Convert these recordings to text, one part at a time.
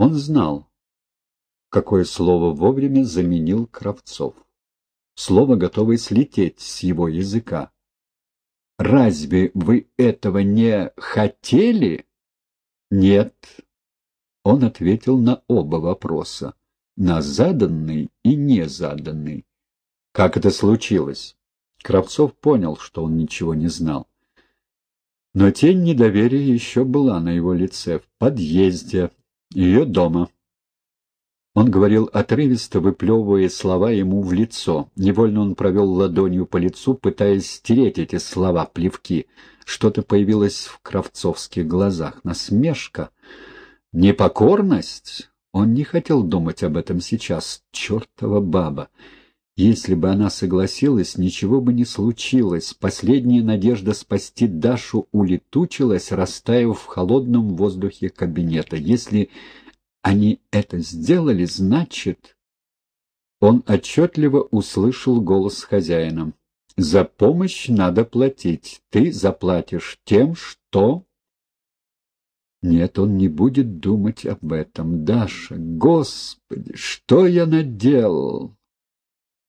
Он знал, какое слово вовремя заменил Кравцов. Слово, готовое слететь с его языка. «Разве вы этого не хотели?» «Нет». Он ответил на оба вопроса, на заданный и незаданный. «Как это случилось?» Кравцов понял, что он ничего не знал. Но тень недоверия еще была на его лице, в подъезде, ее дома. Он говорил отрывисто, выплевывая слова ему в лицо. Невольно он провел ладонью по лицу, пытаясь стереть эти слова, плевки. Что-то появилось в кравцовских глазах. Насмешка? Непокорность? Он не хотел думать об этом сейчас. Чертова баба! Если бы она согласилась, ничего бы не случилось. Последняя надежда спасти Дашу улетучилась, растаяв в холодном воздухе кабинета. Если они это сделали, значит... Он отчетливо услышал голос хозяина. «За помощь надо платить. Ты заплатишь тем, что...» Нет, он не будет думать об этом. Даша, господи, что я наделал?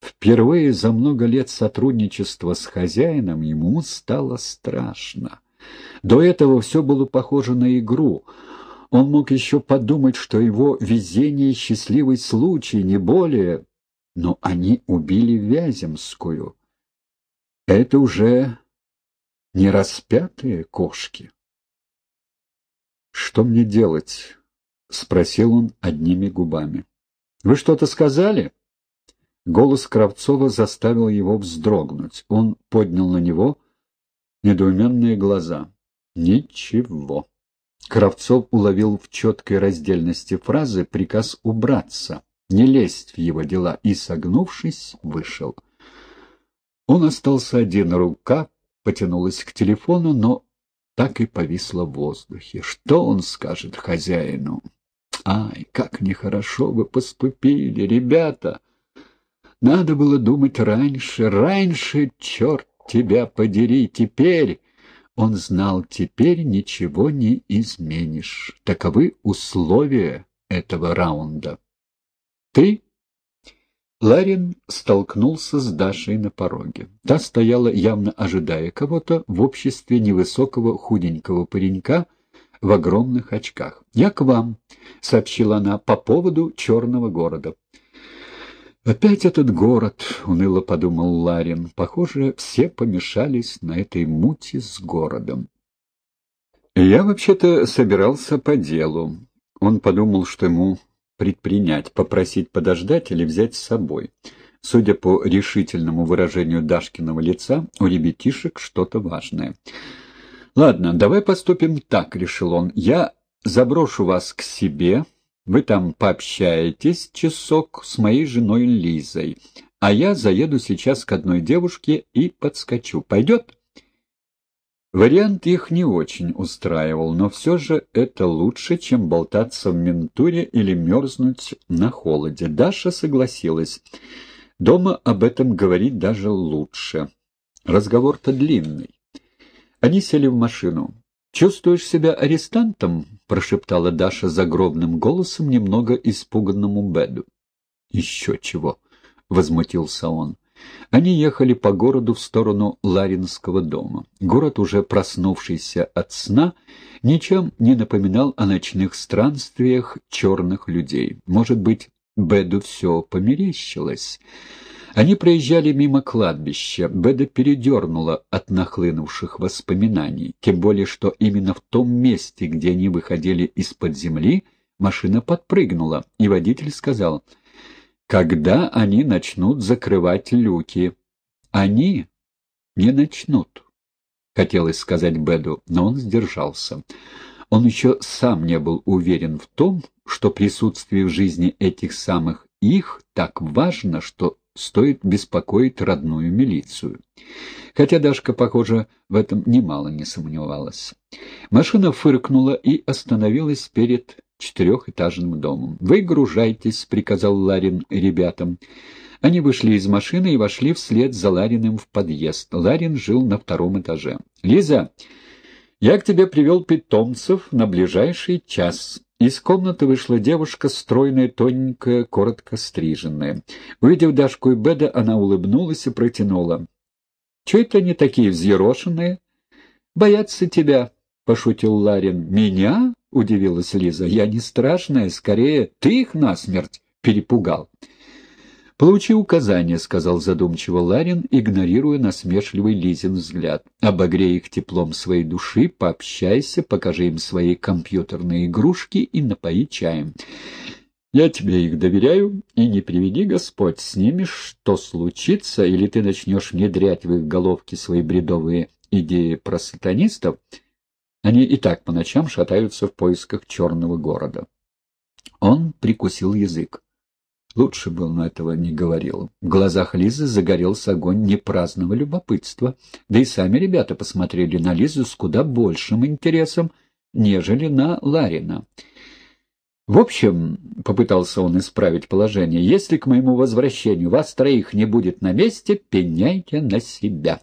Впервые за много лет сотрудничества с хозяином ему стало страшно. До этого все было похоже на игру. Он мог еще подумать, что его везение — счастливый случай, не более. Но они убили Вяземскую. Это уже не распятые кошки. «Что мне делать?» — спросил он одними губами. «Вы что-то сказали?» Голос Кравцова заставил его вздрогнуть. Он поднял на него недоуменные глаза. «Ничего». Кравцов уловил в четкой раздельности фразы приказ убраться, не лезть в его дела, и, согнувшись, вышел. Он остался один, рука потянулась к телефону, но так и повисла в воздухе. Что он скажет хозяину? «Ай, как нехорошо вы поступили, ребята!» Надо было думать раньше, раньше, черт тебя подери, теперь... Он знал, теперь ничего не изменишь. Таковы условия этого раунда. Ты? Ларин столкнулся с Дашей на пороге. Та стояла, явно ожидая кого-то, в обществе невысокого худенького паренька в огромных очках. «Я к вам», — сообщила она по поводу черного города. «Опять этот город», — уныло подумал Ларин. «Похоже, все помешались на этой мути с городом». «Я вообще-то собирался по делу». Он подумал, что ему предпринять, попросить подождать или взять с собой. Судя по решительному выражению Дашкиного лица, у ребятишек что-то важное. «Ладно, давай поступим так», — решил он. «Я заброшу вас к себе, вы там пообщаетесь часок с моей женой Лизой, а я заеду сейчас к одной девушке и подскочу. Пойдет?» Вариант их не очень устраивал, но все же это лучше, чем болтаться в ментуре или мерзнуть на холоде. Даша согласилась. Дома об этом говорить даже лучше. Разговор-то длинный. Они сели в машину. «Чувствуешь себя арестантом?» — прошептала Даша загробным голосом, немного испуганному Беду. «Еще чего!» — возмутился он. Они ехали по городу в сторону Ларинского дома. Город, уже проснувшийся от сна, ничем не напоминал о ночных странствиях черных людей. Может быть, Беду все померещилось. Они проезжали мимо кладбища. Беда передернула от нахлынувших воспоминаний, тем более, что именно в том месте, где они выходили из-под земли, машина подпрыгнула, и водитель сказал, «Когда они начнут закрывать люки?» «Они не начнут», — хотелось сказать Беду, но он сдержался. Он еще сам не был уверен в том, что присутствие в жизни этих самых их так важно, что стоит беспокоить родную милицию. Хотя Дашка, похоже, в этом немало не сомневалась. Машина фыркнула и остановилась перед четырехэтажным домом. «Выгружайтесь», — приказал Ларин ребятам. Они вышли из машины и вошли вслед за Лариным в подъезд. Ларин жил на втором этаже. «Лиза, я к тебе привел питомцев на ближайший час. Из комнаты вышла девушка, стройная, тоненькая, коротко стриженная. Увидев Дашку и Беда, она улыбнулась и протянула. — Чего это они такие взъерошенные? — Боятся тебя, — пошутил Ларин. — Меня? — удивилась Лиза. — Я не страшная, скорее ты их насмерть перепугал. «Получи указание», — сказал задумчиво Ларин, игнорируя насмешливый Лизин взгляд. «Обогрей их теплом своей души, пообщайся, покажи им свои компьютерные игрушки и напои чаем. Я тебе их доверяю, и не приведи Господь с ними, что случится, или ты начнешь внедрять в их головки свои бредовые идеи про сатанистов. Они и так по ночам шатаются в поисках черного города». Он прикусил язык. Лучше бы он этого не говорил. В глазах Лизы загорелся огонь непраздного любопытства. Да и сами ребята посмотрели на Лизу с куда большим интересом, нежели на Ларина. «В общем, — попытался он исправить положение, — если к моему возвращению вас троих не будет на месте, пеняйте на себя».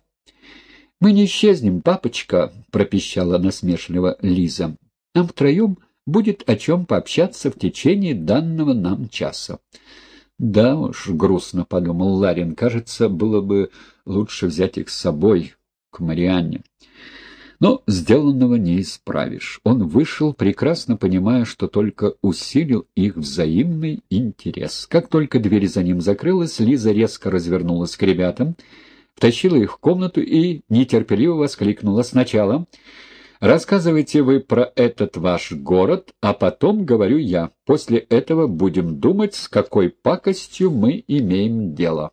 «Мы не исчезнем, папочка», — пропищала насмешливо Лиза. «Нам втроем будет о чем пообщаться в течение данного нам часа. «Да уж», — грустно подумал Ларин, — «кажется, было бы лучше взять их с собой, к Марианне». Но сделанного не исправишь. Он вышел, прекрасно понимая, что только усилил их взаимный интерес. Как только дверь за ним закрылась, Лиза резко развернулась к ребятам, втащила их в комнату и нетерпеливо воскликнула сначала — Рассказывайте вы про этот ваш город, а потом говорю я. После этого будем думать, с какой пакостью мы имеем дело.